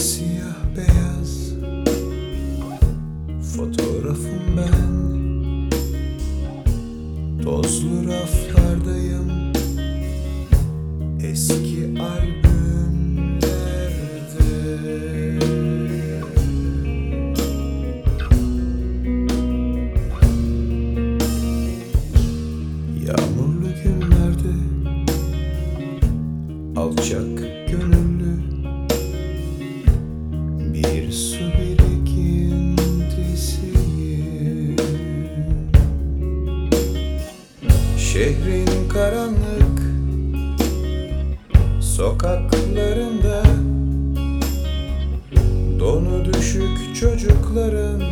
siyah beyaz. Fotoğrafım ben. Tozlu raflardayım. Eski albümlerde. Yağmurlu günlerde. Alçak gönüllü. Bir su birikintisiyim Şehrin karanlık sokaklarında Donu düşük çocukların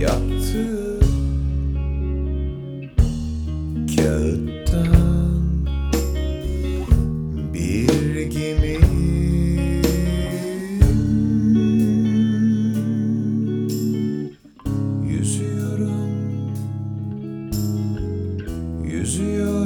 yaptığı Hoje eu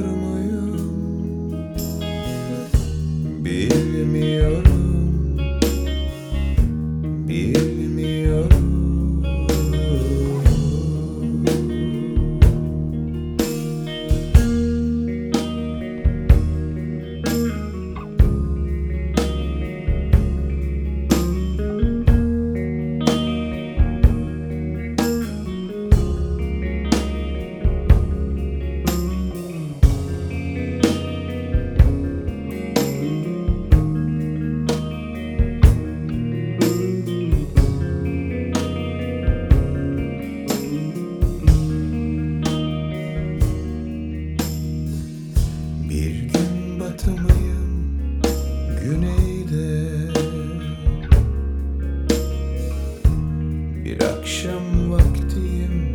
akşam vaktiyim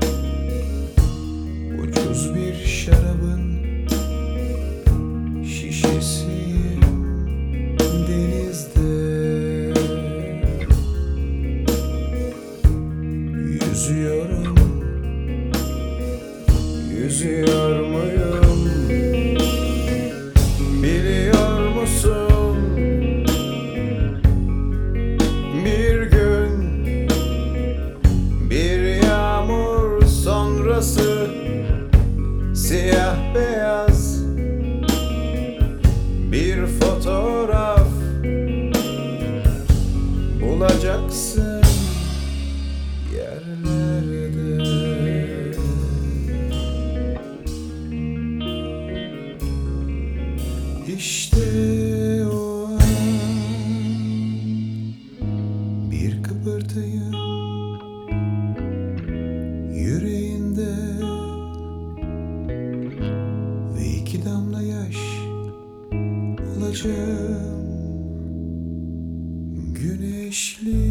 Ucuz bir şarabın şişesiyim denizde. Yüzüyorum Yüzüyor bulacaksın yerlerde. İşte o an bir kıpırtıyım yüreğinde ve iki damla yaş olacak ateşli